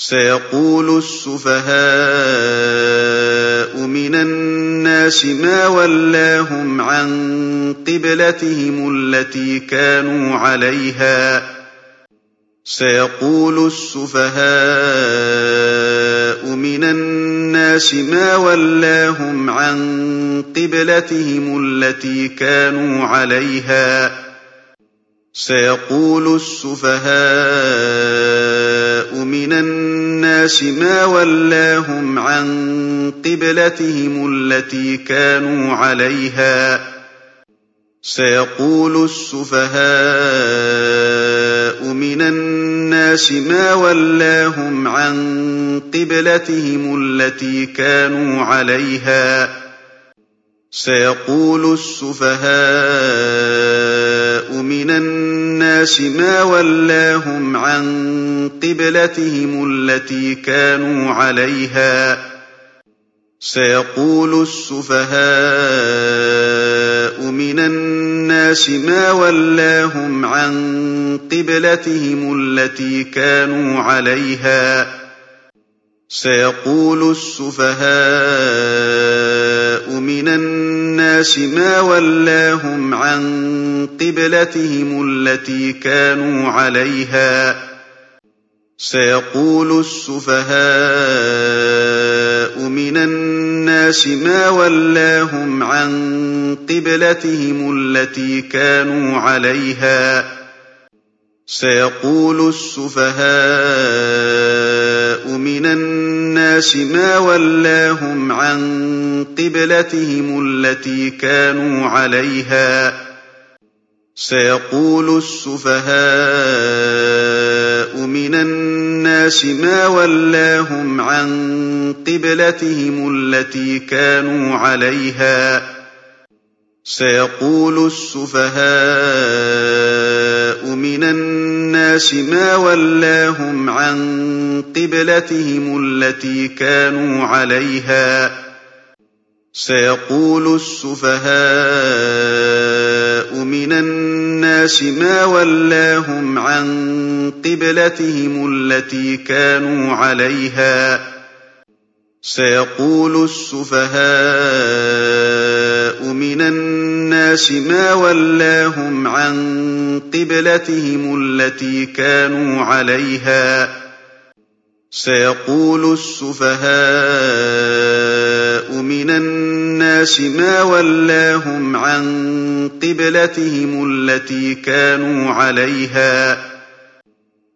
سيقول السفهاء من الناس ما ولاهم عن قبلتهم التي كانوا عليها. سيقول السفهاء من الناس ما ولاهم عن قبلتهم التي كانوا عليها. سيقول السفهاء من الناس ما ولاهم عن قبلتهم التي كانوا عليها. سيقول السفهاء من الناس ما ولاهم عن قبلتهم التي كانوا عليها. سيقول السفهاء من الناس ما ولاهم عن قبلتهم التي كانوا عليها. سيقول السفهاء من الناس ما ولاهم عن قبلتهم التي كانوا عليها. سيقول السفهاء من الناس ما ولاهم عن قبلتهم التي كانوا عليها. سيقول السفهاء من الناس ما ولاهم عن قبلتهم التي كانوا عليها. سيقول السفهاء من الناس ما ولاهم عن قبلتهم التي كانوا عليها. سيقول السفهاء من الناس ما ولاهم عن قبلتهم التي كانوا عليها. سيقول السفهاء من الناس ما ولاهم عن قبلتهم التي كانوا عليها. سيقول السفهاء من الناس ما ولاهم عن قبلتهم التي كانوا عليها. سيقول السفهاء من الناس ما ولاهم عن قبلتهم التي كانوا عليها. سيقول السفهاء من الناس ما ولاهم عن قبلتهم التي كانوا عليها.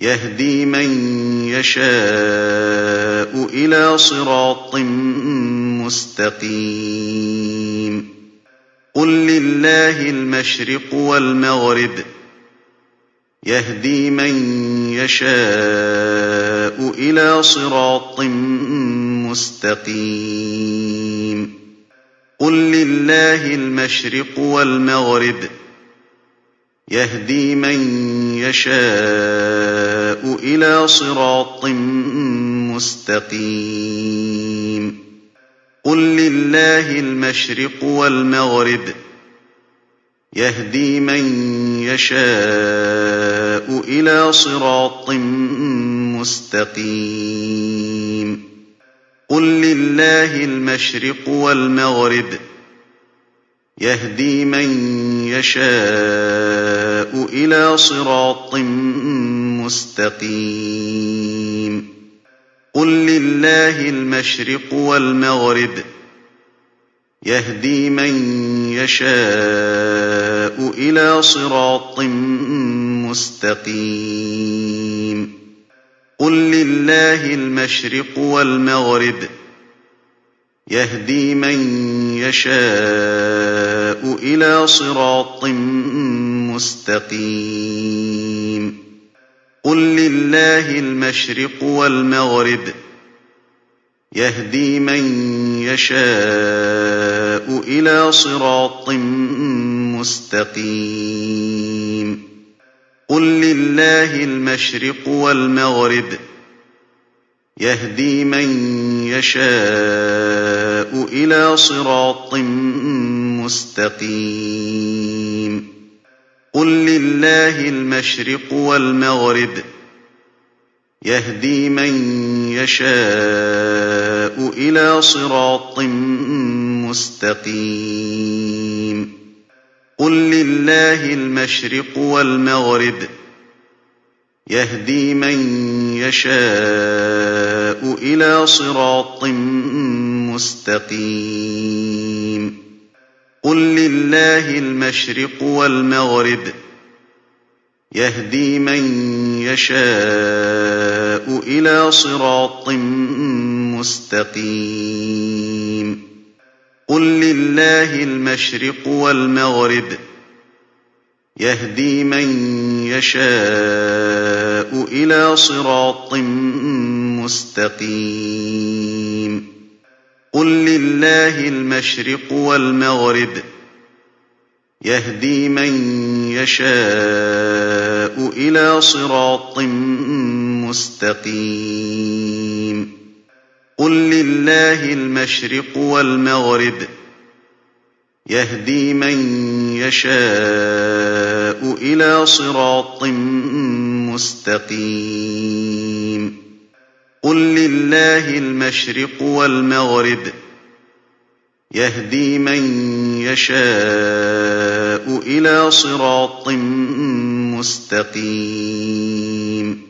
يهدي من يشاء إلى صراط مستقيم. قل لله المشرق والمغرب. يهدي من يشاء إلى صراط مستقيم. قل لله المشرق والمغرب. يهدي من يشاء إلى صراط مستقيم. قل لله المشرق والمغرب. يهدي من يشاء إلى صراط مستقيم. قل لله المشرق والمغرب. يهدي من يشاء إلى صراط مستقيم. قل لله المشرق والمغرب. يهدي من يشاء إلى صراط مستقيم. قل لله المشرق والمغرب. يهدي من يشاء إلى صراط مستقيم. قل لله المشرق والمغرب. يهدي من يشاء إلى صراط مستقيم. قل لله المشرق والمغرب. يهدي من يشاء إلى صراط مستقيم. قل لله المشرق والمغرب. يهدي من يشاء إلى صراط مستقيم. قل لله المشرق والمغرب. يهدي من يشاء إلى صراط مستقيم. قل لله المشرق والمغرب. يهدي من يشاء إلى صراط مستقيم. قل لله المشرق والمغرب. يهدي من يشاء إلى صراط مستقيم. قل لله المشرق والمغرب. يهدي من يشاء إلى صراط مستقيم. قل لله المشرق والمغرب. يهدي من يشاء إلى صراط مستقيم. قل لله المشرق والمغرب. يهدي من يشاء إلى صراط مستقيم.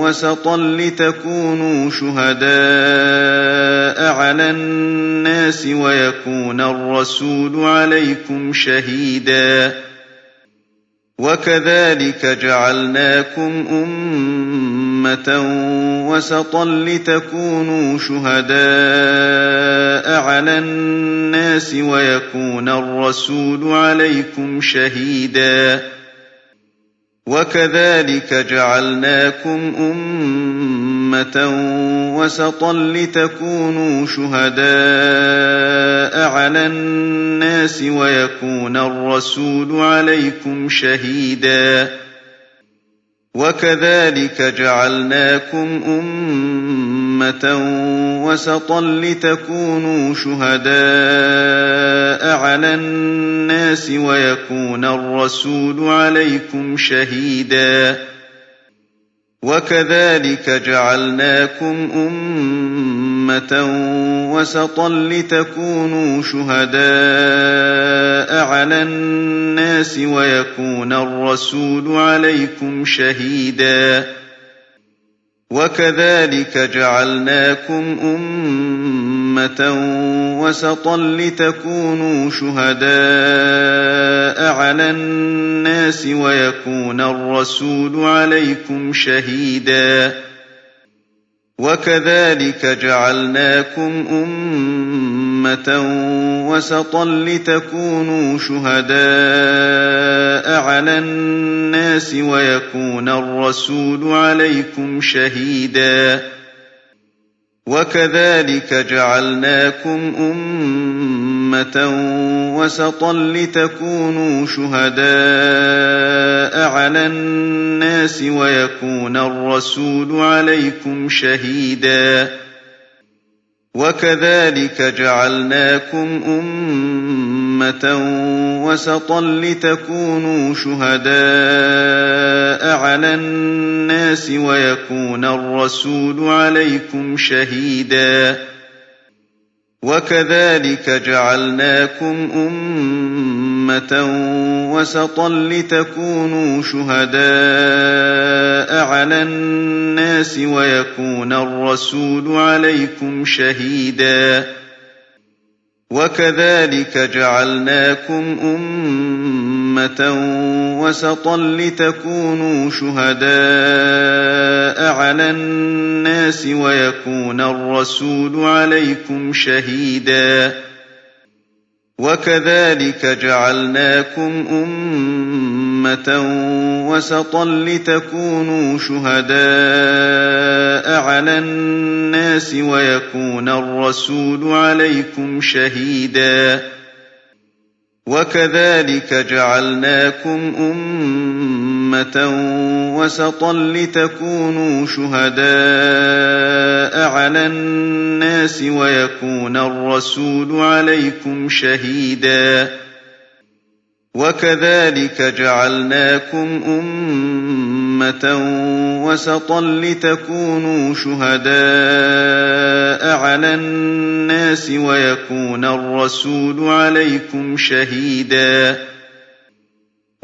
وسطا لتكونوا شهداء على الناس ويكون الرسول عليكم شهيدا. وكذلك جعلناكم أمة أُمَّةً وَسَطًا لِّتَكُونُوا شُهَدَاءَ عَلَى النَّاسِ وَيَكُونَ الرَّسُولُ عَلَيْكُمْ شَهِيدًا ۗ. وَكَذَٰلِكَ جَعَلْنَاكُمْ أُمَّةً وَسَطًا لِّتَكُونُوا شُهَدَاءَ عَلَى النَّاسِ وَيَكُونَ الرَّسُولُ عَلَيْكُمْ شَهِيدًا. وَكَذَٰلِكَ جَعَلْنَاكُمْ أُمَّةً وَسَطًا لِّتَكُونُوا شُهَدَاءَ عَلَى النَّاسِ وَيَكُونَ الرَّسُولُ عَلَيْكُمْ شَهِيدًا. وَكَذَٰلِكَ جَعَلْنَاكُمْ أُمَّةً وَسَطًا لِّتَكُونُوا شُهَدَاءَ عَلَى النَّاسِ وَيَكُونَ الرَّسُولُ عَلَيْكُمْ شَهِيدًا ۗ. وَكَذَٰلِكَ جَعَلْنَاكُمْ أُمَّةً وَسَطًا لِّتَكُونُوا شُهَدَاءَ عَلَى النَّاسِ وَيَكُونَ الرَّسُولُ عَلَيْكُمْ شَهِيدًا. وَكَذَٰلِكَ جَعَلْنَاكُمْ أُمَّةً وَسَطًا لِّتَكُونُوا شُهَدَاءَ عَلَى النَّاسِ وَيَكُونَ الرَّسُولُ عَلَيْكُمْ شَهِيدًا ۗ وَكَذَٰلِكَ جَعَلْنَاكُمْ أُمَّةً وَسَطًا لِّتَكُونُوا شُهَدَاءَ عَلَى النَّاسِ وَيَكُونَ الرَّسُولُ عَلَيْكُمْ شَهِيدًا ۗ وَكَذَٰلِكَ جَعَلْنَاكُمْ أُمَّةً وَسَطًا لِّتَكُونُوا شُهَدَاءَ عَلَى النَّاسِ وَيَكُونَ الرَّسُولُ عَلَيْكُمْ شَهِيدًا. وَكَذَٰلِكَ جَعَلْنَاكُمْ أُمَّةً وَسَطًا لِّتَكُونُوا شُهَدَاءَ عَلَى النَّاسِ وَيَكُونَ الرَّسُولُ عَلَيْكُمْ شَهِيدًا ۗ. وَكَذَٰلِكَ جَعَلْنَاكُمْ أُمَّةً وَسَطًا لِّتَكُونُوا شُهَدَاءَ عَلَى النَّاسِ وَيَكُونَ الرَّسُولُ عَلَيْكُمْ شَهِيدًا ۗ. وَكَذَٰلِكَ جَعَلْنَاكُمْ أُمَّةً وَسَطًا لِّتَكُونُوا شُهَدَاءَ عَلَى النَّاسِ وَيَكُونَ الرَّسُولُ عَلَيْكُمْ شَهِيدًا ۗ. وَكَذَٰلِكَ جَعَلْنَاكُمْ أُمَّةً وَسَطًا لِّتَكُونُوا شُهَدَاءَ عَلَى النَّاسِ وَيَكُونَ الرَّسُولُ عَلَيْكُمْ شَهِيدًا. وَكَذَٰلِكَ جَعَلْنَاكُمْ أُمَّةً وَسَطًا لِّتَكُونُوا شُهَدَاءَ عَلَى النَّاسِ وَيَكُونَ الرَّسُولُ عَلَيْكُمْ شَهِيدًا.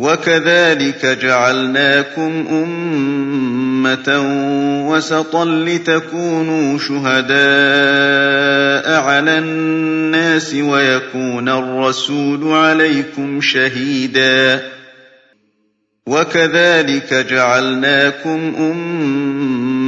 وَكَذَٰلِكَ جَعَلْنَاكُمْ أُمَّةً وَسَطًا لِّتَكُونُوا شُهَدَاءَ عَلَى النَّاسِ وَيَكُونَ الرَّسُولُ عَلَيْكُمْ شَهِيدًا ۗ. وَكَذَٰلِكَ جَعَلْنَاكُمْ أُمَّةً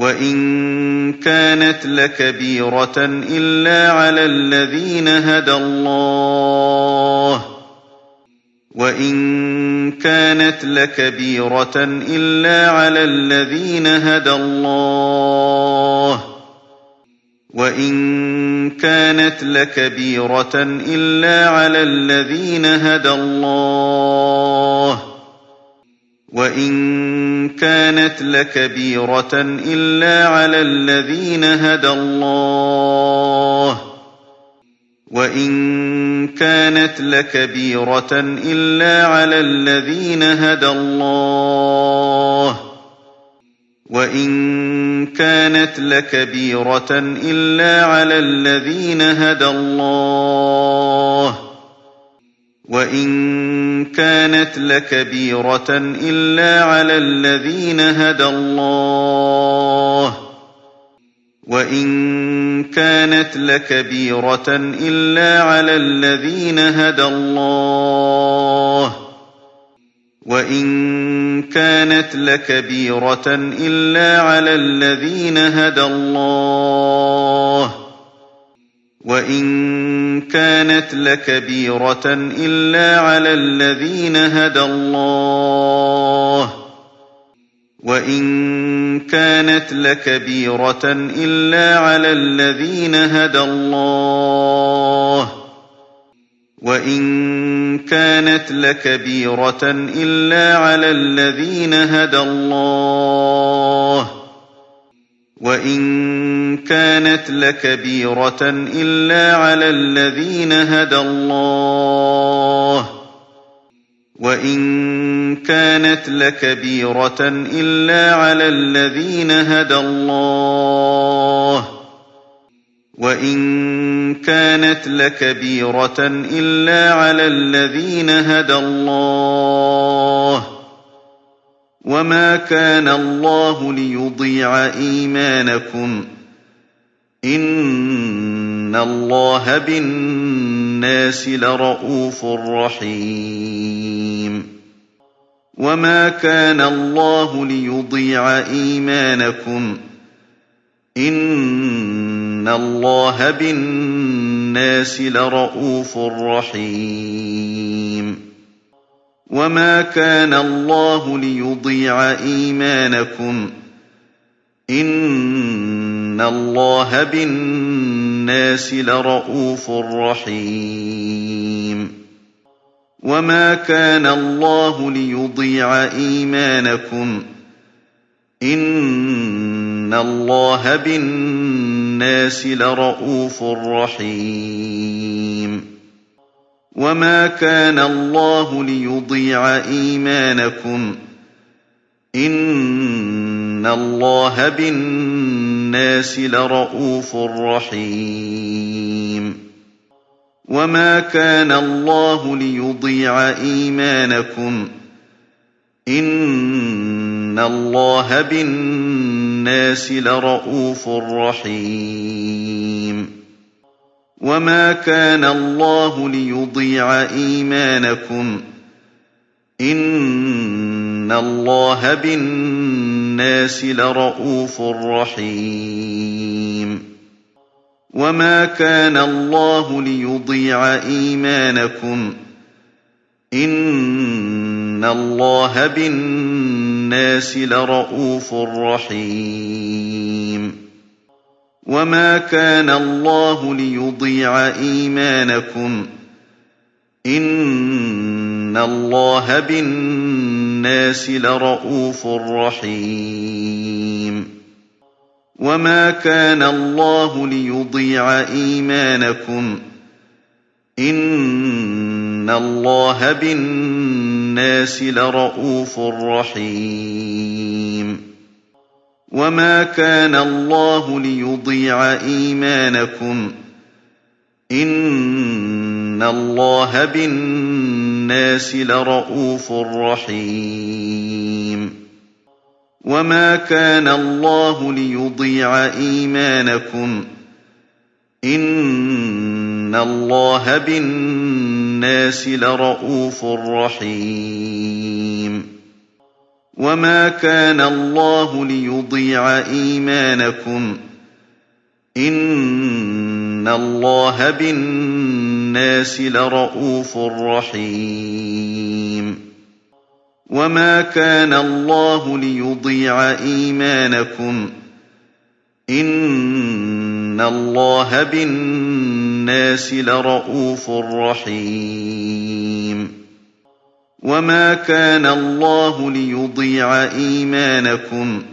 وَإِن كَانَتْ لَكَبِيرَةً إِلَّا عَلَى الَّذِينَ هَدَى اللَّهُ وَإِن كَانَتْ لَكَبِيرَةً إِلَّا عَلَى الَّذِينَ هَدَى اللَّهُ وَإِن كَانَتْ لَكَبِيرَةً إِلَّا عَلَى الَّذِينَ هَدَى اللَّهُ وَإِن كانت لكبيرة إلا على الذين هدى الله وإن كانت لكبيرة إلا على الذين هدى الله وإن كانت لكبيرة إلا على الذين هدى الله وإن كانت لكبيرة إلا على الذين هدى الله وإن كانت لكبيرة إلا على الذين هدى الله وإن كانت لكبيرة إلا على الذين هدى الله وإن كانت لكبيرة إلا على الذين هدى الله وإن كانت لكبيرة إلا على الذين هدى الله وإن كانت لكبيرة إلا على الذين هدى الله وإن كانت لكبيرة إلا على الذين هدى الله وإن كانت لكبيرة إلا على الذين هدى الله وإن كانت لكبيرة إلا على الذين هدى الله وما كان الله ليضيع إيمانكم إن الله بالناس لرءوف رحيم وما كان الله ليضيع إيمانكم إن الله بالناس رحيم وما كان الله ليضيع إيمانكم إن الله بالناس لرءوف رحيم وما كان الله ليضيع إيمانكم إن الله بالناس لرءوف رحيم وما كان الله ليضيع إيمانكم إن الله بالناس لرءوف رحيم وما كان الله ليضيع إيمانكم إن الله بالناس رحيم وما كان الله ليضيع إيمانكم إن الله بالناس لرءوف رحيم وما كان الله ليضيع إيمانكم إن الله بالناس لرءوف رحيم وما كان الله ليضيع إيمانكم إن الله بالناس لرءوف رحيم وما كان الله ليضيع إيمانكم إن الله بالناس لرءوف رحيم وما كان الله ليضيع إيمانكم إن الله بالناس لرءوف رحيم وما كان الله ليضيع إيمانكم إن الله بالناس لرءوف رحيم وما كان الله ليضيع إيمانكم إن الله بالناس لرءوف رحيم وما كان الله ليضيع إيمانكم إن الله بالناس لرءوف رحيم وَمَا كَانَ اللَّهُ لِيُضِيعَ إِيمَانَكُمْ ۚ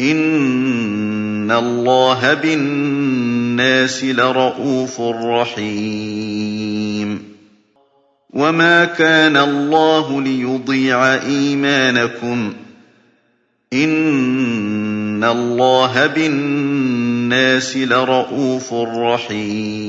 إِنَّ اللَّهَ بِالنَّاسِ لَرَءُوفٌ رَّحِيمٌ وَمَا كَانَ اللَّهُ لِيُضِيعَ إِيمَانَكُمْ ۚ إِنَّ اللَّهَ بِالنَّاسِ لَرَءُوفٌ رَّحِيمٌ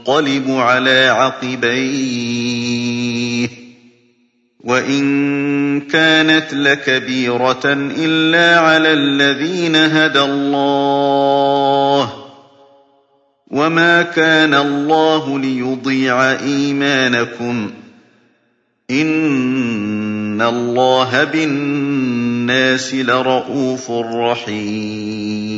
يَنقَلِبُ عَلَىٰ عَقِبَيْهِ ۚ وَإِن كَانَتْ لَكَبِيرَةً إِلَّا عَلَى الَّذِينَ هَدَى اللَّهُ ۗ وَمَا كَانَ اللَّهُ لِيُضِيعَ إِيمَانَكُمْ ۚ إِنَّ اللَّهَ بِالنَّاسِ لَرَءُوفٌ رَّحِيمٌ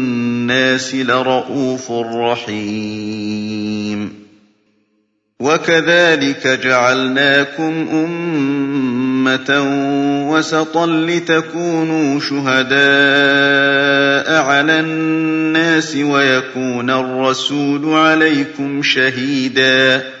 بِالنَّاسِ لَرَءُوفٌ رَّحِيمٌ. وَكَذَٰلِكَ جَعَلْنَاكُمْ أُمَّةً وَسَطًا لِّتَكُونُوا شُهَدَاءَ عَلَى النَّاسِ وَيَكُونَ الرَّسُولُ عَلَيْكُمْ شَهِيدًا ۗ.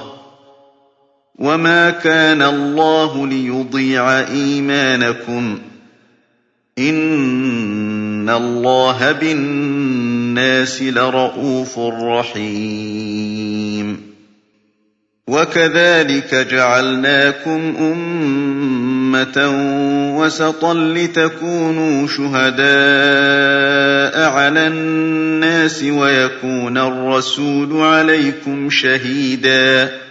وَمَا كَانَ اللَّهُ لِيُضِيعَ إِيمَانَكُمْ ۚ إِنَّ اللَّهَ بِالنَّاسِ لَرَءُوفٌ رَّحِيمٌ وَكَذَٰلِكَ جَعَلْنَاكُمْ أُمَّةً وَسَطًا لِّتَكُونُوا شُهَدَاءَ عَلَى النَّاسِ وَيَكُونَ الرَّسُولُ عَلَيْكُمْ شَهِيدًا ۗ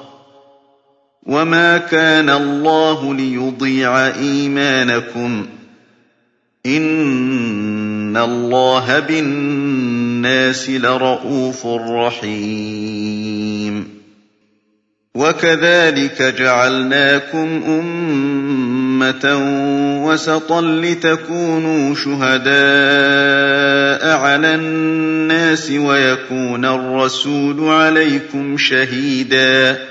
وَمَا كَانَ اللَّهُ لِيُضِيعَ إِيمَانَكُمْ ۚ إِنَّ اللَّهَ بِالنَّاسِ لَرَءُوفٌ رَّحِيمٌ وَكَذَٰلِكَ جَعَلْنَاكُمْ أُمَّةً وَسَطًا لِّتَكُونُوا شُهَدَاءَ عَلَى النَّاسِ وَيَكُونَ الرَّسُولُ عَلَيْكُمْ شَهِيدًا ۗ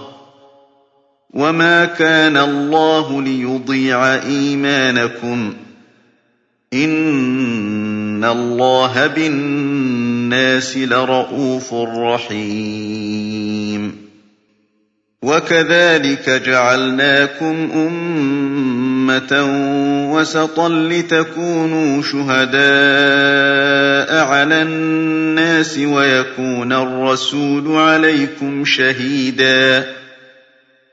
وَمَا كَانَ اللَّهُ لِيُضِيعَ إِيمَانَكُمْ ۚ إِنَّ اللَّهَ بِالنَّاسِ لَرَءُوفٌ رَّحِيمٌ وَكَذَٰلِكَ جَعَلْنَاكُمْ أُمَّةً وَسَطًا لِّتَكُونُوا شُهَدَاءَ عَلَى النَّاسِ وَيَكُونَ الرَّسُولُ عَلَيْكُمْ شَهِيدًا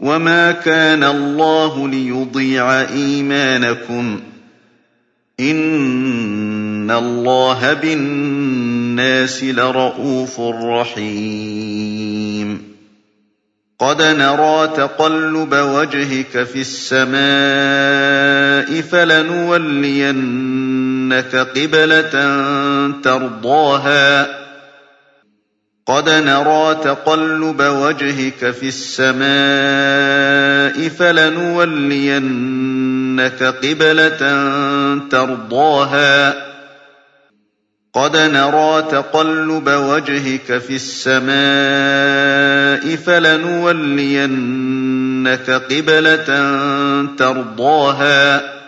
وَمَا كَانَ اللَّهُ لِيُضِيعَ إِيمَانَكُمْ ۚ إِنَّ اللَّهَ بِالنَّاسِ لَرَءُوفٌ رَّحِيمٌ قَدْ نَرَىٰ تَقَلُّبَ وَجْهِكَ فِي السَّمَاءِ فَلَنُوَلِّيَنَّكَ قِبْلَةً تَرْضَاهَا قَدْ نَرَىٰ تَقَلُّبَ وَجْهِكَ فِي السَّمَاءِ فَلَنُوَلِّيَنَّكَ قِبْلَةً تَرْضَاهَا. قَدْ نَرَىٰ تَقَلُّبَ وَجْهِكَ فِي السَّمَاءِ فَلَنُوَلِّيَنَّكَ قِبْلَةً تَرْضَاهَا.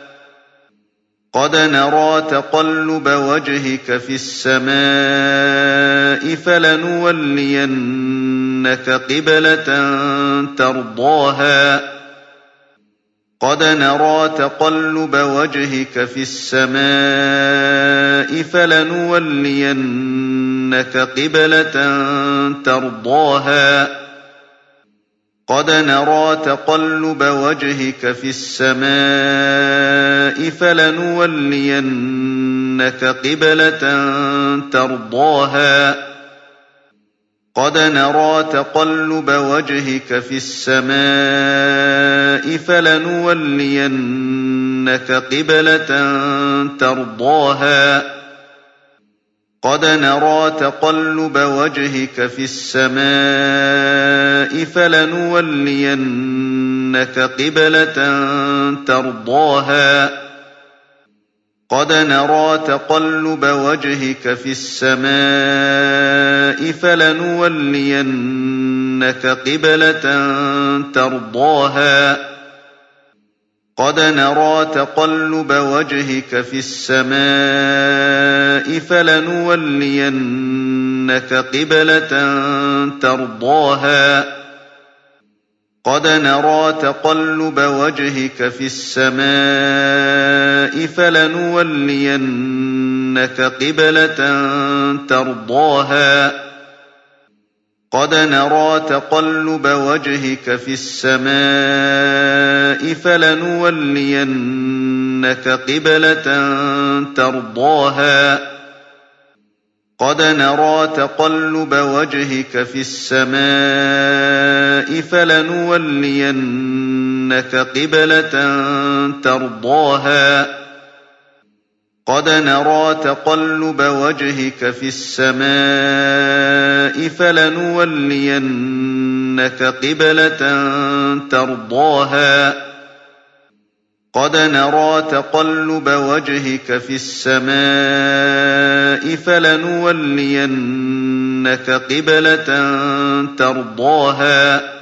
قَدْ نَرَىٰ تَقَلُّبَ وَجْهِكَ فِي السَّمَاءِ فَلَنُوَلِّيَنَّكَ قِبْلَةً تَرْضَاهَا. قَدْ نَرَىٰ تَقَلُّبَ وَجْهِكَ فِي السَّمَاءِ فَلَنُوَلِّيَنَّكَ قِبْلَةً تَرْضَاهَا. قَدْ نَرَىٰ تَقَلُّبَ وَجْهِكَ فِي السَّمَاءِ فَلَنُوَلِّيَنَّكَ قِبْلَةً تَرْضَاهَا. قَدْ نَرَىٰ تَقَلُّبَ وَجْهِكَ فِي السَّمَاءِ فَلَنُوَلِّيَنَّكَ قِبْلَةً تَرْضَاهَا. قَدْ نَرَىٰ تَقَلُّبَ وَجْهِكَ فِي السَّمَاءِ فَلَنُوَلِّيَنَّكَ قِبْلَةً تَرْضَاهَا. قَدْ نَرَىٰ تَقَلُّبَ وَجْهِكَ فِي السَّمَاءِ فَلَنُوَلِّيَنَّكَ قِبْلَةً تَرْضَاهَا. قَدْ نَرَىٰ تَقَلُّبَ وَجْهِكَ فِي السَّمَاءِ فَلَنُوَلِّيَنَّكَ قِبْلَةً تَرْضَاهَا. قَدْ نَرَىٰ تَقَلُّبَ وَجْهِكَ فِي السَّمَاءِ فَلَنُوَلِّيَنَّكَ قِبْلَةً تَرْضَاهَا. قَدْ نَرَىٰ تَقَلُّبَ وَجْهِكَ فِي السَّمَاءِ فَلَنُوَلِّيَنَّكَ قِبْلَةً تَرْضَاهَا. قَدْ نَرَىٰ تَقَلُّبَ وَجْهِكَ فِي السَّمَاءِ فَلَنُوَلِّيَنَّكَ قِبْلَةً تَرْضَاهَا. قَدْ نَرَىٰ تَقَلُّبَ وَجْهِكَ فِي السَّمَاءِ فَلَنُوَلِّيَنَّكَ قِبْلَةً تَرْضَاهَا. قَدْ نَرَىٰ تَقَلُّبَ وَجْهِكَ فِي السَّمَاءِ فَلَنُوَلِّيَنَّكَ قِبْلَةً تَرْضَاهَا.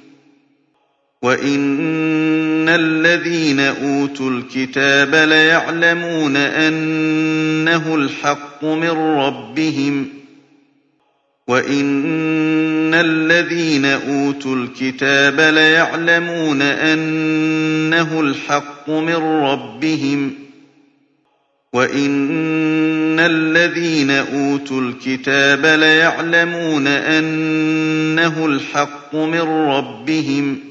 وَإِنَّ الَّذِينَ أُوتُوا الْكِتَابَ لَيَعْلَمُونَ أَنَّهُ الْحَقُّ مِن رَّبِّهِمْ وَإِنَّ الَّذِينَ أُوتُوا الْكِتَابَ لَيَعْلَمُونَ أَنَّهُ الْحَقُّ مِن رَّبِّهِمْ وَإِنَّ الَّذِينَ أُوتُوا الْكِتَابَ لَيَعْلَمُونَ أَنَّهُ الْحَقُّ مِن رَّبِّهِمْ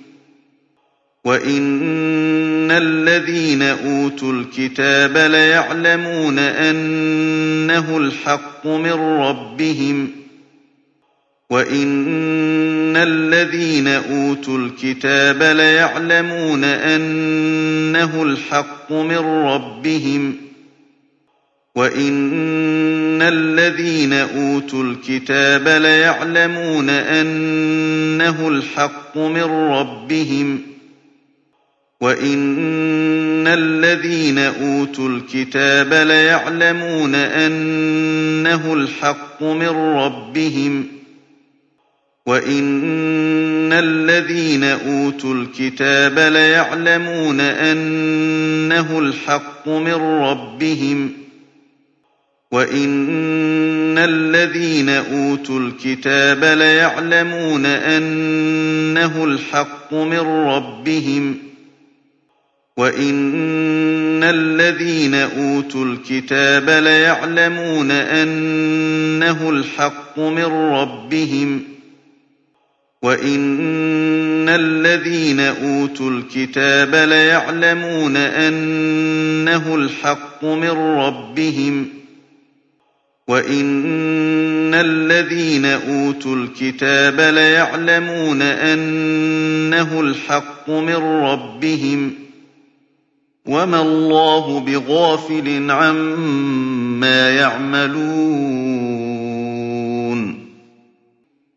وَإِنَّ الَّذِينَ أُوتُوا الْكِتَابَ لَيَعْلَمُونَ أَنَّهُ الْحَقُّ مِن رَّبِّهِمْ وَإِنَّ الَّذِينَ أُوتُوا الْكِتَابَ لَيَعْلَمُونَ أَنَّهُ الْحَقُّ مِن رَّبِّهِمْ وَإِنَّ الَّذِينَ أُوتُوا الْكِتَابَ لَيَعْلَمُونَ أَنَّهُ الْحَقُّ مِن رَّبِّهِمْ ۗ وَإِنَّ الَّذِينَ أُوتُوا الْكِتَابَ لَيَعْلَمُونَ أَنَّهُ الْحَقُّ مِن رَّبِّهِمْ ۗ وَإِنَّ الَّذِينَ أُوتُوا الْكِتَابَ لَيَعْلَمُونَ أَنَّهُ الْحَقُّ مِن رَّبِّهِمْ ۗ وَإِنَّ الَّذِينَ أُوتُوا الْكِتَابَ لَيَعْلَمُونَ أَنَّهُ الْحَقُّ مِن رَّبِّهِمْ ۗ وَإِنَّ الَّذِينَ أُوتُوا الْكِتَابَ لَيَعْلَمُونَ أَنَّهُ الْحَقُّ مِن رَّبِّهِمْ ۗ وَإِنَّ الَّذِينَ أُوتُوا الْكِتَابَ لَيَعْلَمُونَ أَنَّهُ الْحَقُّ مِن رَّبِّهِمْ ۗ وَإِنَّ الَّذِينَ أُوتُوا الْكِتَابَ لَيَعْلَمُونَ أَنَّهُ الْحَقُّ مِن رَّبِّهِمْ ۗ وَمَا اللَّهُ بِغَافِلٍ عَمَّا يَعْمَلُونَ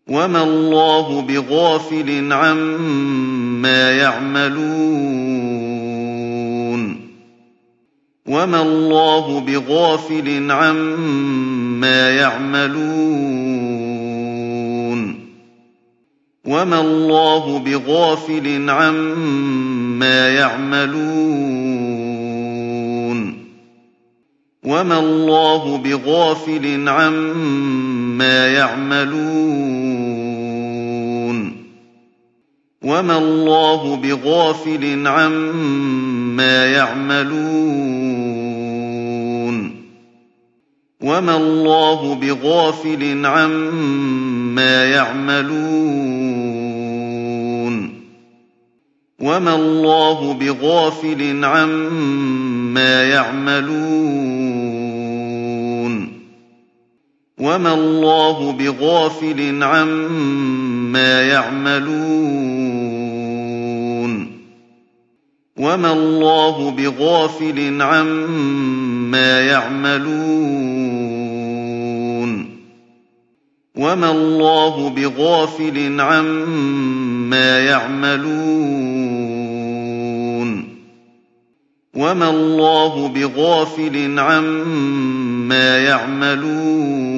وَمَا اللَّهُ بِغَافِلٍ عَمَّا يَعْمَلُونَ وَمَا اللَّهُ بِغَافِلٍ عَمَّا يَعْمَلُونَ وَمَا اللَّهُ بِغَافِلٍ عَمَّا يَعْمَلُونَ وَمَا اللَّهُ بِغَافِلٍ عَمَّا يَعْمَلُونَ وَمَا اللَّهُ بِغَافِلٍ عَمَّا يَعْمَلُونَ وَمَا اللَّهُ بِغَافِلٍ عَمَّا يَعْمَلُونَ وَمَا اللَّهُ بِغَافِلٍ عَمَّا يَعْمَلُونَ وَمَا اللَّهُ بِغَافِلٍ عَمَّا يَعْمَلُونَ وَمَا اللَّهُ بِغَافِلٍ عَمَّا يَعْمَلُونَ وَمَا اللَّهُ بِغَافِلٍ عَمَّا يَعْمَلُونَ وَمَا اللَّهُ بِغَافِلٍ عَمَّا يَعْمَلُونَ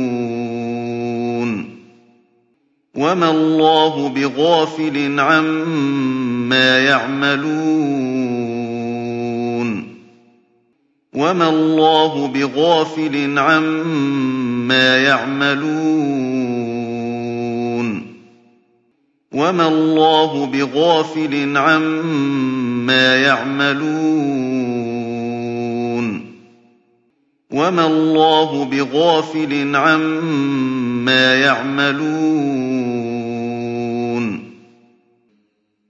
وَمَا اللَّهُ بِغَافِلٍ عَمَّا يَعْمَلُونَ وَمَا اللَّهُ بِغَافِلٍ عَمَّا يَعْمَلُونَ وَمَا اللَّهُ بِغَافِلٍ عَمَّا يَعْمَلُونَ وَمَا اللَّهُ بِغَافِلٍ عَمَّا يَعْمَلُونَ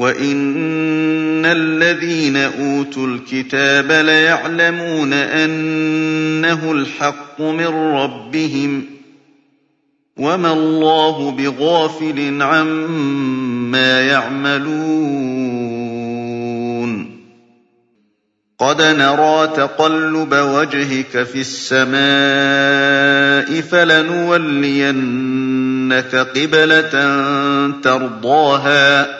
وَإِنَّ الَّذِينَ أُوتُوا الْكِتَابَ لَيَعْلَمُونَ أَنَّهُ الْحَقُّ مِن رَّبِّهِمْ ۗ وَمَا اللَّهُ بِغَافِلٍ عَمَّا يَعْمَلُونَ قَدْ نَرَىٰ تَقَلُّبَ وَجْهِكَ فِي السَّمَاءِ فَلَنُوَلِّيَنَّكَ قِبْلَةً تَرْضَاهَا ۚ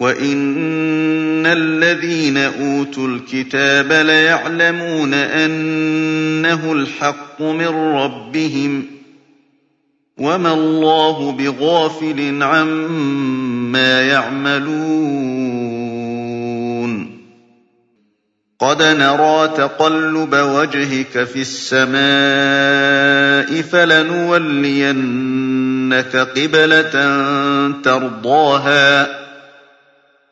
وَإِنَّ الَّذِينَ أُوتُوا الْكِتَابَ لَيَعْلَمُونَ أَنَّهُ الْحَقُّ مِن رَّبِّهِمْ ۗ وَمَا اللَّهُ بِغَافِلٍ عَمَّا يَعْمَلُونَ قَدْ نَرَىٰ تَقَلُّبَ وَجْهِكَ فِي السَّمَاءِ ۖ فَلَنُوَلِّيَنَّكَ قِبْلَةً تَرْضَاهَا ۚ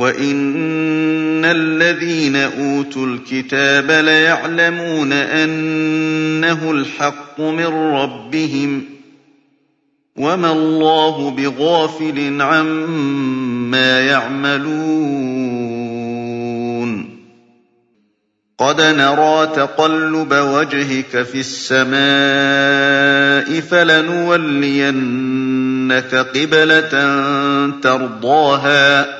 وَإِنَّ الَّذِينَ أُوتُوا الْكِتَابَ لَيَعْلَمُونَ أَنَّهُ الْحَقُّ مِن رَّبِّهِمْ ۗ وَمَا اللَّهُ بِغَافِلٍ عَمَّا يَعْمَلُونَ قَدْ نَرَىٰ تَقَلُّبَ وَجْهِكَ فِي السَّمَاءِ ۖ فَلَنُوَلِّيَنَّكَ قِبْلَةً تَرْضَاهَا ۚ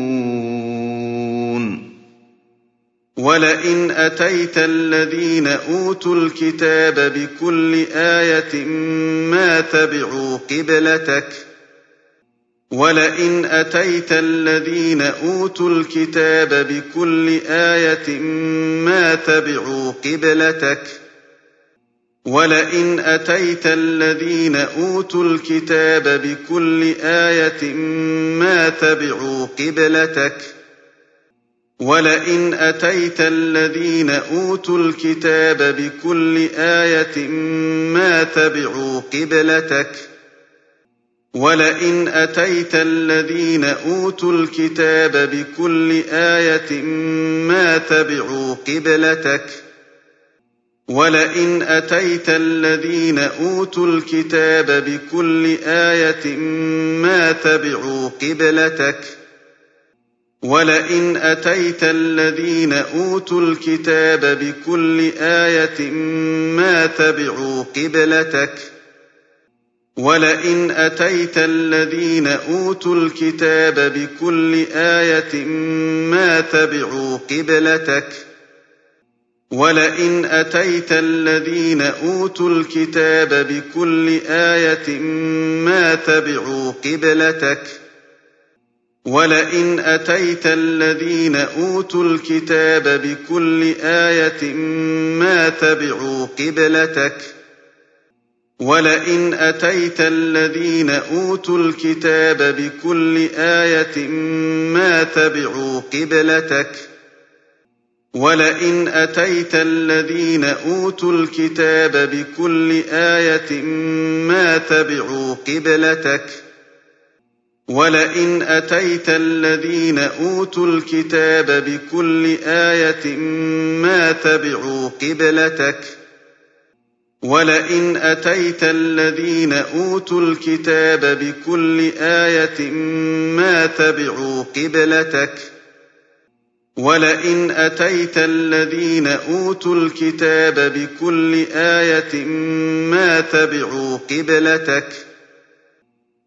وَلَئِنْ أَتَيْتَ الَّذِينَ أُوتُوا الْكِتَابَ بِكُلِّ آيَةٍ مَّا تَبِعُوا قِبْلَتَكَ وَلَئِنْ أَتَيْتَ الَّذِينَ أُوتُوا الْكِتَابَ بِكُلِّ آيَةٍ مَّا تَبِعُوا قِبْلَتَكَ وَلَئِنْ أَتَيْتَ الَّذِينَ أُوتُوا الْكِتَابَ بِكُلِّ آيَةٍ مَّا تَبِعُوا قِبْلَتَكَ وَلَئِنْ أَتَيْتَ الَّذِينَ أُوتُوا الْكِتَابَ بِكُلِّ آيَةٍ مَّا تَبِعُوا قِبْلَتَكَ وَلَئِنْ أَتَيْتَ الَّذِينَ أُوتُوا الْكِتَابَ بِكُلِّ آيَةٍ مَّا تَبِعُوا قِبْلَتَكَ وَلَئِنْ أَتَيْتَ الَّذِينَ أُوتُوا الْكِتَابَ بِكُلِّ آيَةٍ مَّا تَبِعُوا قِبْلَتَكَ وَلَئِنْ أَتَيْتَ الَّذِينَ أُوتُوا الْكِتَابَ بِكُلِّ آيَةٍ مَّا تَبِعُوا قِبْلَتَكَ وَلَئِنْ أَتَيْتَ الَّذِينَ أُوتُوا الْكِتَابَ بِكُلِّ آيَةٍ مَّا تَبِعُوا قِبْلَتَكَ وَلَئِنْ أَتَيْتَ الَّذِينَ أُوتُوا الْكِتَابَ بِكُلِّ آيَةٍ مَّا تَبِعُوا قِبْلَتَكَ وَلَئِنْ أَتَيْتَ الَّذِينَ أُوتُوا الْكِتَابَ بِكُلِّ آيَةٍ مَّا تَبِعُوا قِبْلَتَكَ وَلَئِنْ أَتَيْتَ الَّذِينَ أُوتُوا الْكِتَابَ بِكُلِّ آيَةٍ مَّا تَبِعُوا قِبْلَتَكَ وَلَئِنْ أَتَيْتَ الَّذِينَ أُوتُوا الْكِتَابَ بِكُلِّ آيَةٍ مَّا تَبِعُوا قِبْلَتَكَ وَلَئِنْ أَتَيْتَ الَّذِينَ أُوتُوا الْكِتَابَ بِكُلِّ آيَةٍ مَّا تَبِعُوا قِبْلَتَكَ وَلَئِنْ أَتَيْتَ الَّذِينَ أُوتُوا الْكِتَابَ بِكُلِّ آيَةٍ مَّا تَبِعُوا قِبْلَتَكَ وَلَئِنْ أَتَيْتَ الَّذِينَ أُوتُوا الْكِتَابَ بِكُلِّ آيَةٍ مَّا تَبِعُوا قِبْلَتَكَ ۚ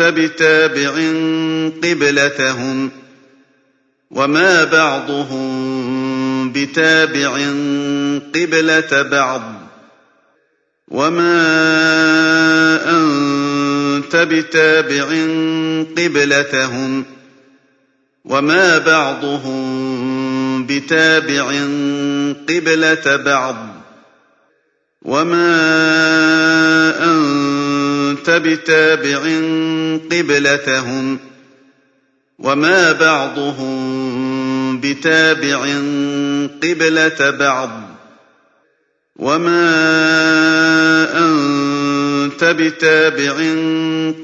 بِتَابِعٍ قِبْلَتَهُمْ ۚ وَمَا بَعْضُهُم بِتَابِعٍ قِبْلَةَ بَعْضٍ ۚ وَمَا أَنتَ بِتَابِعٍ قِبْلَتَهُمْ ۚ وَمَا بَعْضُهُم بِتَابِعٍ قِبْلَةَ بَعْضٍ ۚ وَمَا أَنتَ بِتَابِعٍ قِبْلَتَهُمْ ۚ وَمَا بَعْضُهُم بِتَابِعٍ قِبْلَةَ بَعْضٍ ۚ وَمَا أَنتَ بِتَابِعٍ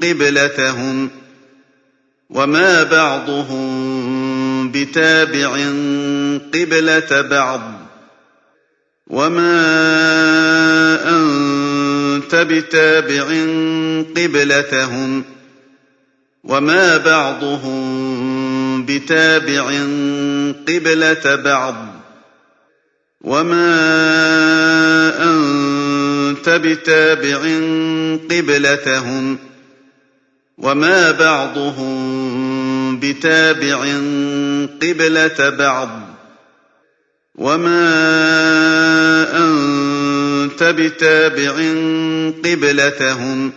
قِبْلَتَهُمْ ۚ وَمَا بَعْضُهُم بِتَابِعٍ قِبْلَةَ بَعْضٍ ۚ وَمَا أَنتَ بِتَابِعٍ قِبْلَتَهُمْ ۚ وَمَا بَعْضُهُم بِتَابِعٍ قِبْلَةَ بَعْضٍ ۚ وَمَا أَنتَ بِتَابِعٍ قِبْلَتَهُمْ ۚ وَمَا بَعْضُهُم بِتَابِعٍ قِبْلَةَ بَعْضٍ ۚ وَمَا أَنتَ بِتَابِعٍ قِبْلَتَهُمْ ۚ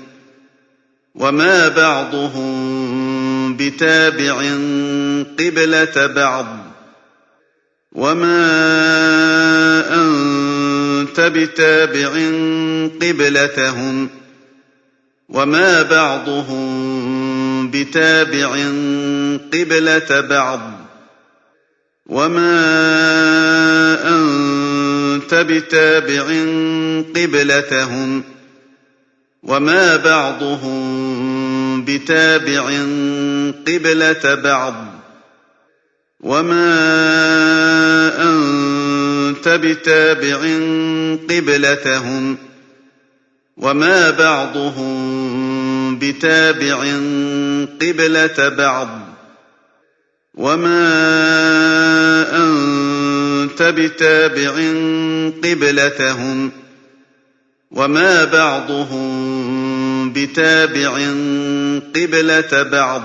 وَمَا بَعْضُهُم بِتَابِعٍ قِبْلَةَ بَعْضٍ ۚ وَمَا أَنتَ بِتَابِعٍ قِبْلَتَهُمْ ۚ وَمَا بَعْضُهُم بِتَابِعٍ قِبْلَةَ بَعْضٍ ۚ وَمَا أَنتَ بِتَابِعٍ قِبْلَتَهُمْ ۚ وَمَا بَعْضُهُم بِتَابِعٍ قِبْلَةَ بَعْضٍ ۚ وَمَا أَنتَ بِتَابِعٍ قِبْلَتَهُمْ ۚ وَمَا بَعْضُهُم بِتَابِعٍ قِبْلَةَ بَعْضٍ ۚ وَمَا أَنتَ بِتَابِعٍ قِبْلَتَهُمْ ۚ وَمَا بَعْضُهُم بِتَابِعٍ قِبْلَةَ بَعْضٍ ۚ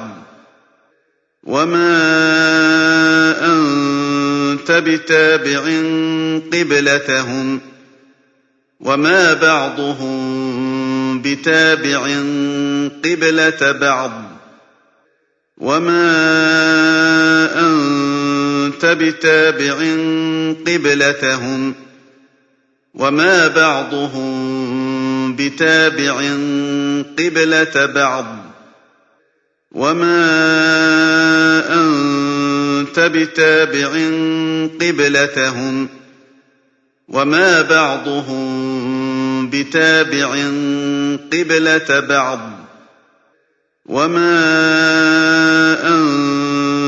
وَمَا أَنتَ بِتَابِعٍ قِبْلَتَهُمْ ۚ وَمَا بَعْضُهُم بِتَابِعٍ قِبْلَةَ بَعْضٍ ۚ وَمَا أَنتَ بِتَابِعٍ قِبْلَتَهُمْ ۚ وَمَا بَعْضُهُم بِتَابِعٍ قِبْلَةَ بَعْضٍ ۚ وَمَا أَنتَ بِتَابِعٍ قِبْلَتَهُمْ ۚ وَمَا بَعْضُهُم بِتَابِعٍ قِبْلَةَ بَعْضٍ ۚ وَمَا أَنتَ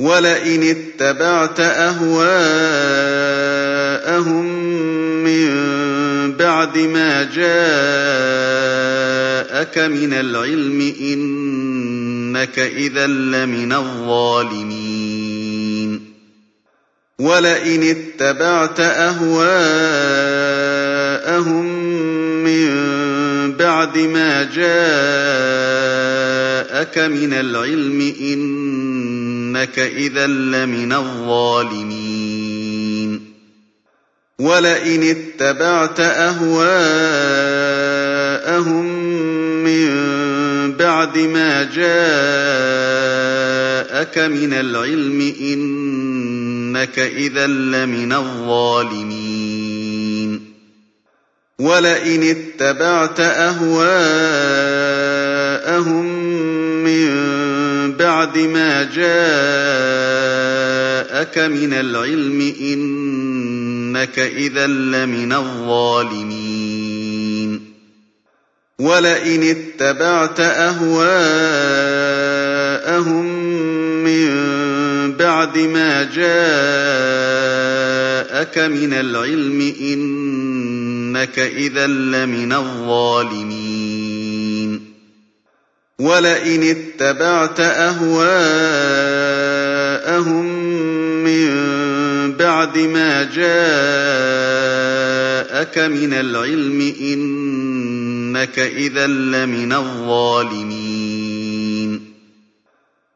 وَلَئِنِ اتَّبَعْتَ أَهْوَاءَهُم مِّن بَعْدِ مَا جَاءَكَ مِنَ الْعِلْمِ ۙ إِنَّكَ إِذًا لَّمِنَ الظَّالِمِينَ وَلَئِنِ اتَّبَعْتَ أَهْوَاءَهُم مِّن بَعْدِ مَا جَاءَكَ مِنَ الْعِلْمِ ۙ إِنَّكَ إِذًا لَّمِنَ الظَّالِمِينَ. وَلَئِنِ اتَّبَعْتَ أَهْوَاءَهُم مِّن بَعْدِ مَا جَاءَكَ مِنَ الْعِلْمِ ۙ إِنَّكَ إِذًا لَّمِنَ الظَّالِمِينَ. وَلَئِنِ اتَّبَعْتَ أَهْوَاءَهُم مِّن بَعْدِ مَا جَاءَكَ مِنَ الْعِلْمِ ۙ إِنَّكَ إِذًا لَّمِنَ الظَّالِمِينَ وَلَئِنِ اتَّبَعْتَ أَهْوَاءَهُم مِّن بَعْدِ مَا جَاءَكَ مِنَ الْعِلْمِ ۙ إِنَّكَ إِذًا لَّمِنَ الظَّالِمِينَ. وَلَئِنِ اتَّبَعْتَ أَهْوَاءَهُم مِّن بَعْدِ مَا جَاءَكَ مِنَ الْعِلْمِ ۙ إِنَّكَ إِذًا لَّمِنَ الظَّالِمِينَ.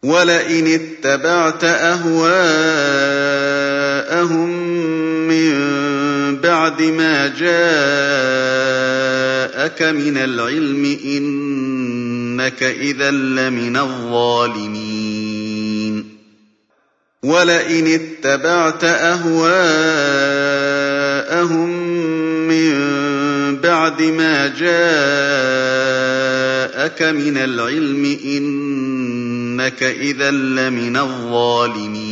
وَلَئِنِ اتَّبَعْتَ أَهْوَاءَهُم مِّن بَعْدِ مَا جَاءَكَ مِنَ الْعِلْمِ ۙ إِنَّكَ إِذًا لَّمِنَ الظَّالِمِينَ. وَلَئِنِ اتَّبَعْتَ أَهْوَاءَهُم مِّن بَعْدِ مَا جَاءَكَ مِنَ الْعِلْمِ ۙ إِنَّكَ إِذًا لَّمِنَ الظَّالِمِينَ.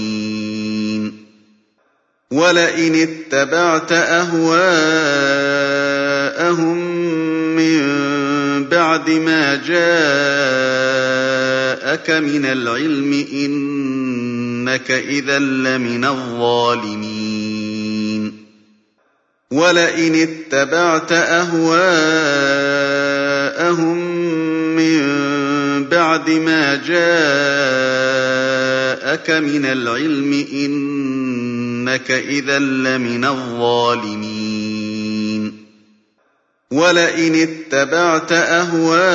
وَلَئِنِ اتَّبَعْتَ أَهْوَاءَهُم مِّن بَعْدِ مَا جَاءَكَ مِنَ الْعِلْمِ ۙ إِنَّكَ إِذًا لَّمِنَ الظَّالِمِينَ وَلَئِنِ اتَّبَعْتَ أَهْوَاءَهُم مِّن بَعْدِ مَا جَاءَكَ مِنَ الْعِلْمِ ۙ إِنَّكَ إِذًا لَّمِنَ الظَّالِمِينَ. وَلَئِنِ اتَّبَعْتَ أَهْوَاءَهُم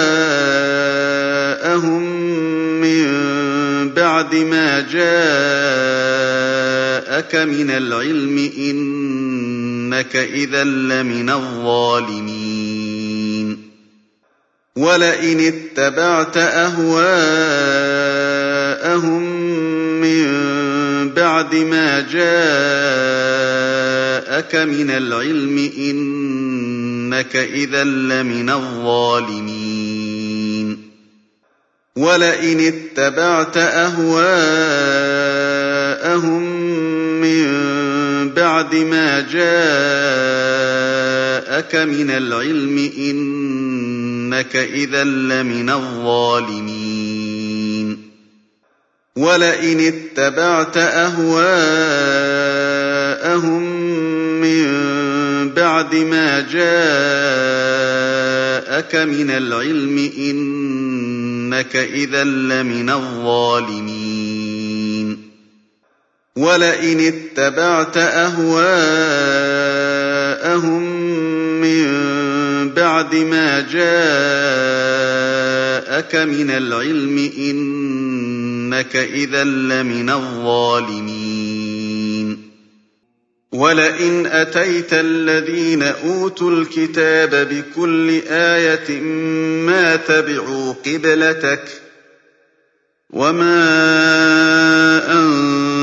مِّن بَعْدِ مَا جَاءَكَ مِنَ الْعِلْمِ ۙ إِنَّكَ إِذًا لَّمِنَ الظَّالِمِينَ. وَلَئِنِ اتَّبَعْتَ أَهْوَاءَهُم مِّن بَعْدِ مَا جَاءَكَ مِنَ الْعِلْمِ ۙ إِنَّكَ إِذًا لَّمِنَ الظَّالِمِينَ وَلَئِنِ اتَّبَعْتَ أَهْوَاءَهُم مِّن بَعْدِ مَا جَاءَكَ مِنَ الْعِلْمِ ۙ إِنَّكَ إِذًا لَّمِنَ الظَّالِمِينَ. وَلَئِنِ اتَّبَعْتَ أَهْوَاءَهُم مِّن بَعْدِ مَا جَاءَكَ مِنَ الْعِلْمِ ۙ إِنَّكَ إِذًا لَّمِنَ الظَّالِمِينَ. وَلَئِنِ اتَّبَعْتَ أَهْوَاءَهُم مِّن بَعْدِ مَا جَاءَكَ مِنَ الْعِلْمِ ۙ إِنَّكَ إِذًا لَّمِنَ الظَّالِمِينَ وَلَئِنْ أَتَيْتَ الَّذِينَ أُوتُوا الْكِتَابَ بِكُلِّ آيَةٍ مَّا تَبِعُوا قِبْلَتَكَ ۚ وَمَا أَنتَ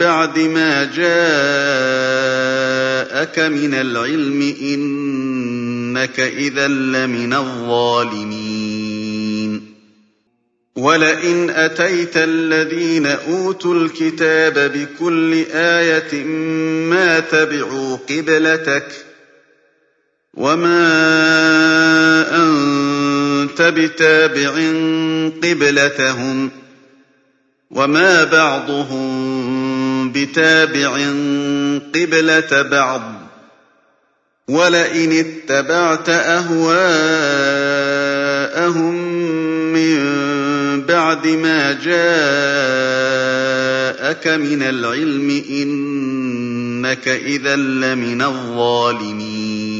بَعْدِ مَا جَاءَكَ مِنَ الْعِلْمِ ۖ إِنَّكَ إِذًا لَّمِنَ الظَّالِمِينَ. وَلَئِنْ أَتَيْتَ الَّذِينَ أُوتُوا الْكِتَابَ بِكُلِّ آيَةٍ مَّا تَبِعُوا قِبْلَتَكَ ۚ وَمَا أَنتَ بِتَابِعٍ قِبْلَتَهُمْ ۚ وَمَا بَعْضُهُم بِتَابِعٍ قِبْلَةَ بَعْضٍ ۚ وَلَئِنِ اتَّبَعْتَ أَهْوَاءَهُم مِّن بَعْدِ مَا جَاءَكَ مِنَ الْعِلْمِ ۖ إِنَّكَ إِذًا لَّمِنَ الظَّالِمِينَ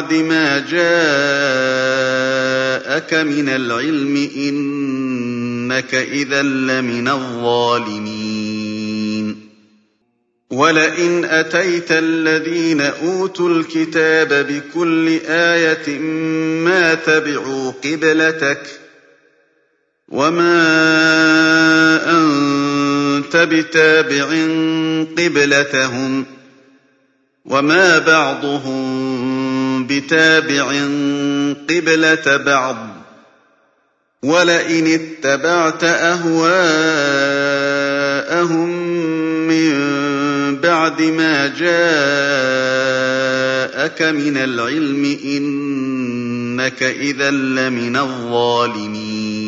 بَعْدِ مَا جَاءَكَ مِنَ الْعِلْمِ ۖ إِنَّكَ إِذًا لَّمِنَ الظَّالِمِينَ. وَلَئِنْ أَتَيْتَ الَّذِينَ أُوتُوا الْكِتَابَ بِكُلِّ آيَةٍ مَّا تَبِعُوا قِبْلَتَكَ ۚ وَمَا أَنتَ بِتَابِعٍ قِبْلَتَهُمْ ۚ وَمَا بَعْضُهُم بِتَابِعٍ قِبْلَةَ بَعْضٍ ۚ وَلَئِنِ اتَّبَعْتَ أَهْوَاءَهُم مِّن بَعْدِ مَا جَاءَكَ مِنَ الْعِلْمِ ۖ إِنَّكَ إِذًا لَّمِنَ الظَّالِمِينَ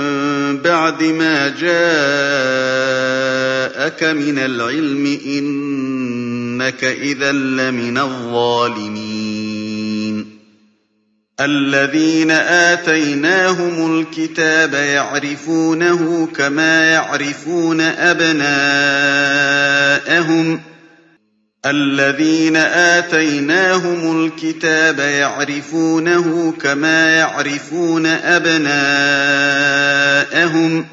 بَعْدِ مَا جَاءَكَ مِنَ الْعِلْمِ ۖ إِنَّكَ إِذًا لَّمِنَ الظَّالِمِينَ. الَّذِينَ آتَيْنَاهُمُ الْكِتَابَ يَعْرِفُونَهُ كَمَا يَعْرِفُونَ أَبْنَاءَهُمُ ۖ. الَّذِينَ آتَيْنَاهُمُ الْكِتَابَ يَعْرِفُونَهُ كَمَا يَعْرِفُونَ أَبْنَاءَهُمُ ۖ.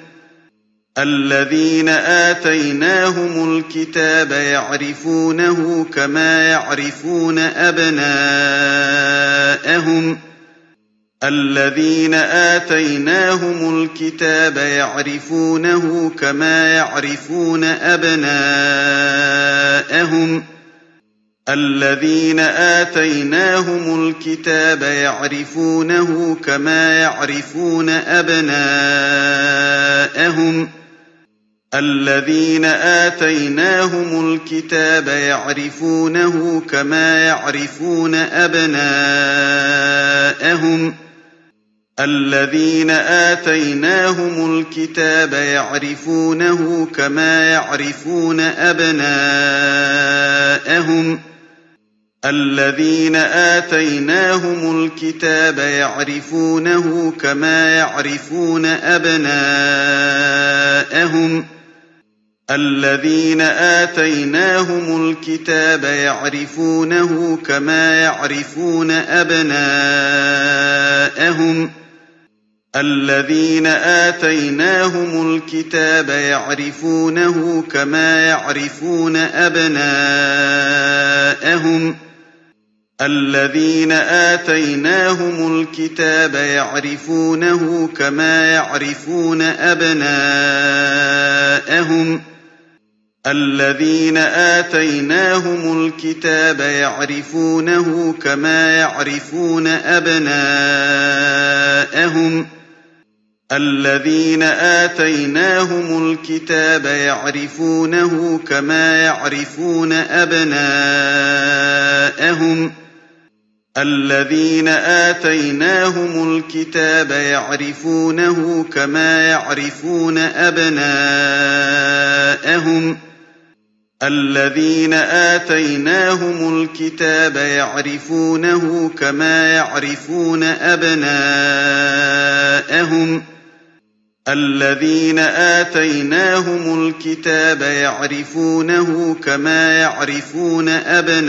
الَّذِينَ آتَيْنَاهُمُ الْكِتَابَ يَعْرِفُونَهُ كَمَا يَعْرِفُونَ أَبْنَاءَهُمُ ۖ. الَّذِينَ آتَيْنَاهُمُ الْكِتَابَ يَعْرِفُونَهُ كَمَا يَعْرِفُونَ أَبْنَاءَهُمُ ۖ. الَّذِينَ آتَيْنَاهُمُ الْكِتَابَ يَعْرِفُونَهُ كَمَا يَعْرِفُونَ أَبْنَاءَهُمُ ۖ. الَّذِينَ آتَيْنَاهُمُ الْكِتَابَ يَعْرِفُونَهُ كَمَا يَعْرِفُونَ أَبْنَاءَهُمُ ۖ. الَّذِينَ آتَيْنَاهُمُ الْكِتَابَ يَعْرِفُونَهُ كَمَا يَعْرِفُونَ أَبْنَاءَهُمُ ۖ. الَّذِينَ آتَيْنَاهُمُ الْكِتَابَ يَعْرِفُونَهُ كَمَا يَعْرِفُونَ أَبْنَاءَهُمُ ۖ. الَّذِينَ آتَيْنَاهُمُ الْكِتَابَ يَعْرِفُونَهُ كَمَا يَعْرِفُونَ أَبْنَاءَهُمُ ۖ. الَّذِينَ آتَيْنَاهُمُ الْكِتَابَ يَعْرِفُونَهُ كَمَا يَعْرِفُونَ أَبْنَاءَهُمُ ۖ. الَّذِينَ آتَيْنَاهُمُ الْكِتَابَ يَعْرِفُونَهُ كَمَا يَعْرِفُونَ أَبْنَاءَهُمُ ۖ. الَّذِينَ آتَيْنَاهُمُ الْكِتَابَ يَعْرِفُونَهُ كَمَا يَعْرِفُونَ أَبْنَاءَهُمُ ۖ. الذين آتيناهم الكتاب يعرفونه كما يعرفون أبناءهم. الذين آتيناهم الكتاب يعرفونه كما يعرفون أبناءهم. الذين آتيناهم الكتاب يعرفونه كما يعرفون أبناءهم. الذين آتيناهم الكتاب يعرفونه كما يعرفون أبناءهم.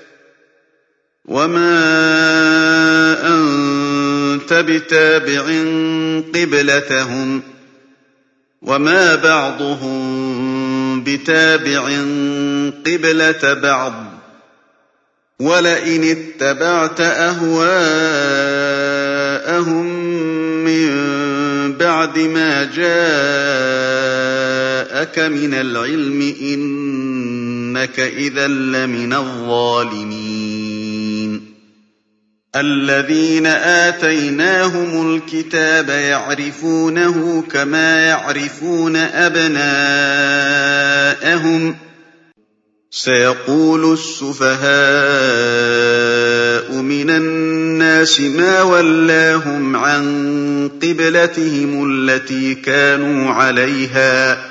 وَمَا أَنتَ بِتَابِعٍ قِبْلَتَهُمْ ۚ وَمَا بَعْضُهُم بِتَابِعٍ قِبْلَةَ بَعْضٍ ۚ وَلَئِنِ اتَّبَعْتَ أَهْوَاءَهُم مِّن بَعْدِ مَا جَاءَكَ مِنَ الْعِلْمِ ۙ إِنَّكَ إِذًا لَّمِنَ الظَّالِمِينَ. الَّذِينَ آتَيْنَاهُمُ الْكِتَابَ يَعْرِفُونَهُ كَمَا يَعْرِفُونَ أَبْنَاءَهُمْ ۖ. سَيَقُولُ السُّفَهَاءُ مِنَ النَّاسِ مَا وَلَّاهُمْ عَن قِبْلَتِهِمُ الَّتِي كَانُوا عَلَيْهَا ۚ.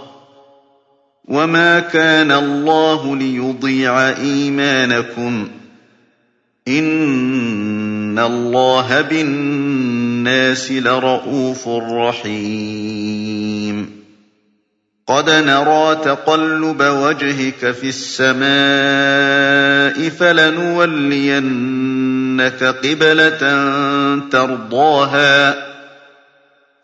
وَمَا كَانَ اللَّهُ لِيُضِيعَ إِيمَانَكُمْ ۚ إِنَّ اللَّهَ بِالنَّاسِ لَرَءُوفٌ رَّحِيمٌ قَدْ نَرَىٰ تَقَلُّبَ وَجْهِكَ فِي السَّمَاءِ فَلَنُوَلِّيَنَّكَ قِبْلَةً تَرْضَاهَا ۚ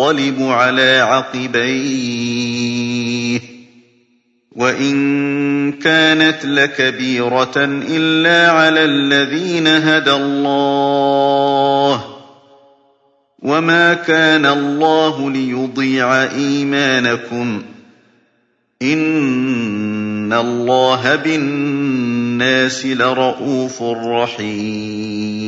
ينقلب على عقبيه وإن كانت لكبيرة إلا على الذين هدى الله وما كان الله ليضيع إيمانكم إن الله بالناس لرءوف رحيم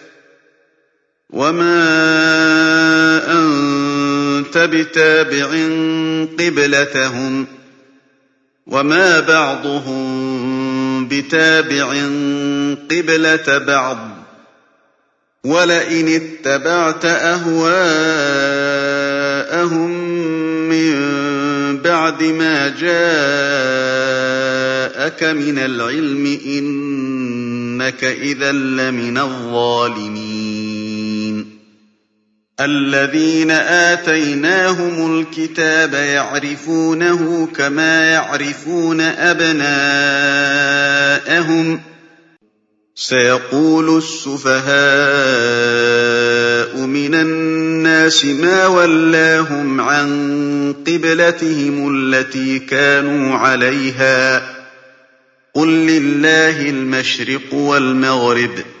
وَمَا أَنتَ بِتَابِعٍ قِبْلَتَهُمْ وَمَا بَعْضُهُم بِتَابِعٍ قِبْلَةَ بَعْضٍ وَلَئِنِ اتَّبَعْتَ أَهْوَاءَهُم مِّن بَعْدِ مَا جَاءَكَ مِنَ الْعِلْمِ ۙ إِنَّكَ إِذًا لَّمِنَ الظَّالِمِينَ الَّذِينَ آتَيْنَاهُمُ الْكِتَابَ يَعْرِفُونَهُ كَمَا يَعْرِفُونَ أَبْنَاءَهُمْ ۖ. سَيَقُولُ السُّفَهَاءُ مِنَ النَّاسِ مَا وَلَّاهُمْ عَن قِبْلَتِهِمُ الَّتِي كَانُوا عَلَيْهَا ۚ. قُل لِّلَّهِ الْمَشْرِقُ وَالْمَغْرِبُ ۚ.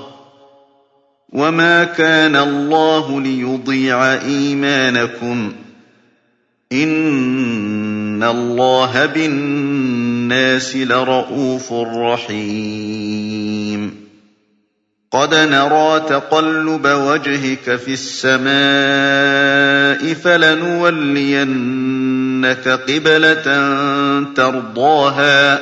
وَمَا كَانَ اللَّهُ لِيُضِيعَ إِيمَانَكُمْ ۚ إِنَّ اللَّهَ بِالنَّاسِ لَرَءُوفٌ رَّحِيمٌ قَدْ نَرَىٰ تَقَلُّبَ وَجْهِكَ فِي السَّمَاءِ فَلَنُوَلِّيَنَّكَ قِبْلَةً تَرْضَاهَا ۚ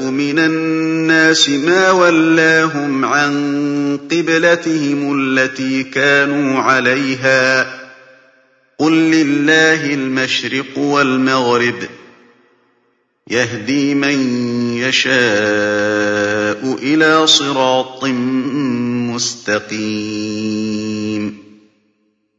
مِنَ النَّاسِ مَا وَلَّاهُمْ عَن قِبْلَتِهِمُ الَّتِي كَانُوا عَلَيْهَا ۚ. قُل لِّلَّهِ الْمَشْرِقُ وَالْمَغْرِبُ ۚ يَهْدِي مَن يَشَاءُ إِلَىٰ صِرَاطٍ مُّسْتَقِيمٍ.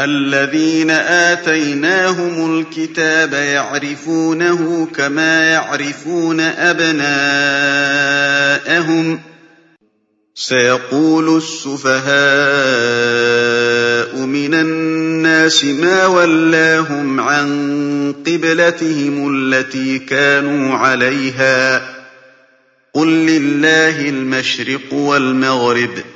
الَّذِينَ آتَيْنَاهُمُ الْكِتَابَ يَعْرِفُونَهُ كَمَا يَعْرِفُونَ أَبْنَاءَهُمْ ۖ. سَيَقُولُ السُّفَهَاءُ مِنَ النَّاسِ مَا وَلَّاهُمْ عَن قِبْلَتِهِمُ الَّتِي كَانُوا عَلَيْهَا ۚ. قُل لِّلَّهِ الْمَشْرِقُ وَالْمَغْرِبُ ۚ.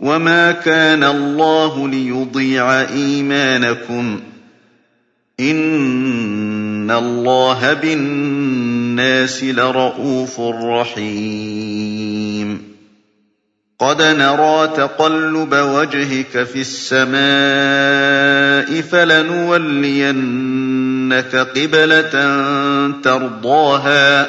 وَمَا كَانَ اللَّهُ لِيُضِيعَ إِيمَانَكُمْ ۚ إِنَّ اللَّهَ بِالنَّاسِ لَرَءُوفٌ رَّحِيمٌ قَدْ نَرَىٰ تَقَلُّبَ وَجْهِكَ فِي السَّمَاءِ ۖ فَلَنُوَلِّيَنَّكَ قِبْلَةً تَرْضَاهَا ۚ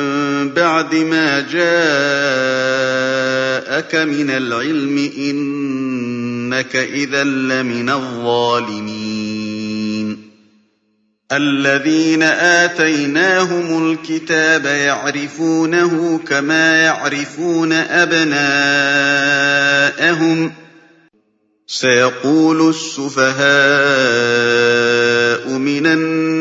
بَعْدِ مَا جَاءَكَ مِنَ الْعِلْمِ ۙ إِنَّكَ إِذًا لَّمِنَ الظَّالِمِينَ. الَّذِينَ آتَيْنَاهُمُ الْكِتَابَ يَعْرِفُونَهُ كَمَا يَعْرِفُونَ أَبْنَاءَهُمْ ۖ. سَيَقُولُ السُّفَهَاءُ مِنَ النَّاسِ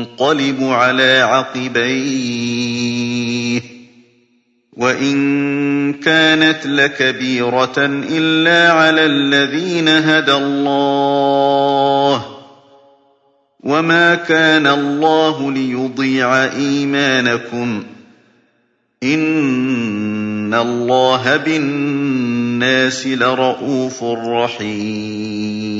يَنقَلِبُ عَلَىٰ عَقِبَيْهِ ۚ وَإِن كَانَتْ لَكَبِيرَةً إِلَّا عَلَى الَّذِينَ هَدَى اللَّهُ ۗ وَمَا كَانَ اللَّهُ لِيُضِيعَ إِيمَانَكُمْ ۚ إِنَّ اللَّهَ بِالنَّاسِ لَرَءُوفٌ رَّحِيمٌ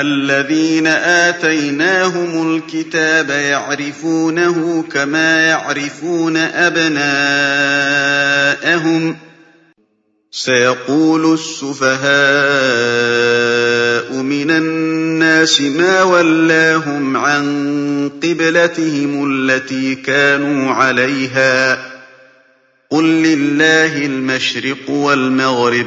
الَّذِينَ آتَيْنَاهُمُ الْكِتَابَ يَعْرِفُونَهُ كَمَا يَعْرِفُونَ أَبْنَاءَهُمْ ۖ. سيقول السفهاء من الناس ما ولاهم عن قبلتهم التي كانوا عليها. قل لله المشرق والمغرب.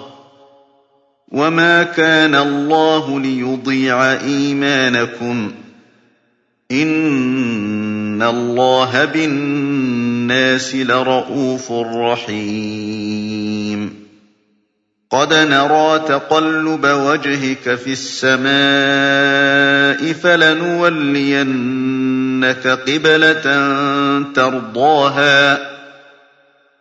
وما كان الله ليضيع إيمانكم إن الله بالناس لرءوف رحيم قد نرى تقلب وجهك في السماء فلنولينك قبلة ترضاها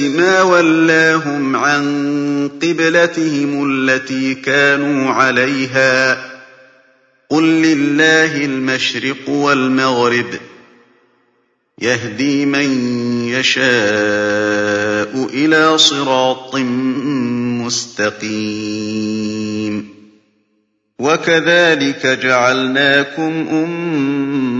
مَا وَلَّاهُمْ عَن قِبْلَتِهِمُ الَّتِي كَانُوا عَلَيْهَا ۚ. قُل لِّلَّهِ الْمَشْرِقُ وَالْمَغْرِبُ ۚ يَهْدِي مَن يَشَاءُ إِلَىٰ صِرَاطٍ مُّسْتَقِيمٍ. وَكَذَٰلِكَ جَعَلْنَاكُمْ أُمَّةً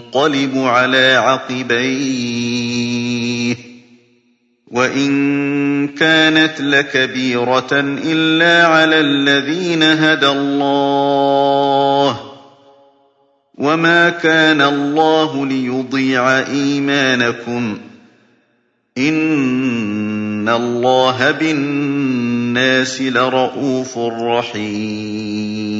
يَنقَلِبُ عَلَىٰ عَقِبَيْهِ ۚ وَإِن كَانَتْ لَكَبِيرَةً إِلَّا عَلَى الَّذِينَ هَدَى اللَّهُ ۗ وَمَا كَانَ اللَّهُ لِيُضِيعَ إِيمَانَكُمْ ۚ إِنَّ اللَّهَ بِالنَّاسِ لَرَءُوفٌ رَّحِيمٌ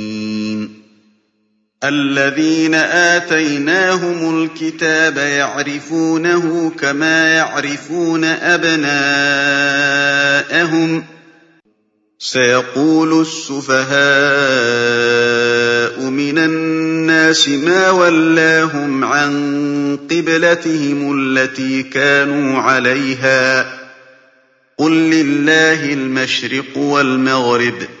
الَّذِينَ آتَيْنَاهُمُ الْكِتَابَ يَعْرِفُونَهُ كَمَا يَعْرِفُونَ أَبْنَاءَهُمْ ۖ. سَيَقُولُ السُّفَهَاءُ مِنَ النَّاسِ مَا وَلَّاهُمْ عَن قِبْلَتِهِمُ الَّتِي كَانُوا عَلَيْهَا ۚ. قُل لِّلَّهِ الْمَشْرِقُ وَالْمَغْرِبُ ۚ.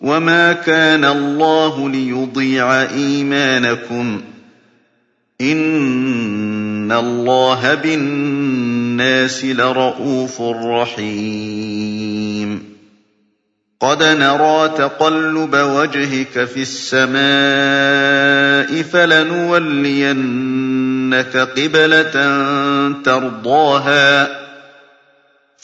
وَمَا كَانَ اللَّهُ لِيُضِيعَ إِيمَانَكُمْ ۚ إِنَّ اللَّهَ بِالنَّاسِ لَرَءُوفٌ رَّحِيمٌ قَدْ نَرَىٰ تَقَلُّبَ وَجْهِكَ فِي السَّمَاءِ ۖ فَلَنُوَلِّيَنَّكَ قِبْلَةً تَرْضَاهَا ۚ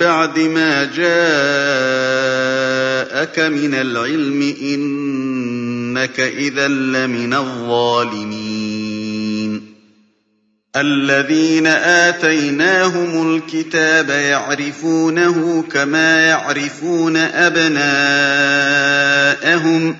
بَعْدِ مَا جَاءَكَ مِنَ الْعِلْمِ ۙ إِنَّكَ إِذًا لَّمِنَ الظَّالِمِينَ. الَّذِينَ آتَيْنَاهُمُ الْكِتَابَ يَعْرِفُونَهُ كَمَا يَعْرِفُونَ أَبْنَاءَهُمْ ۖ.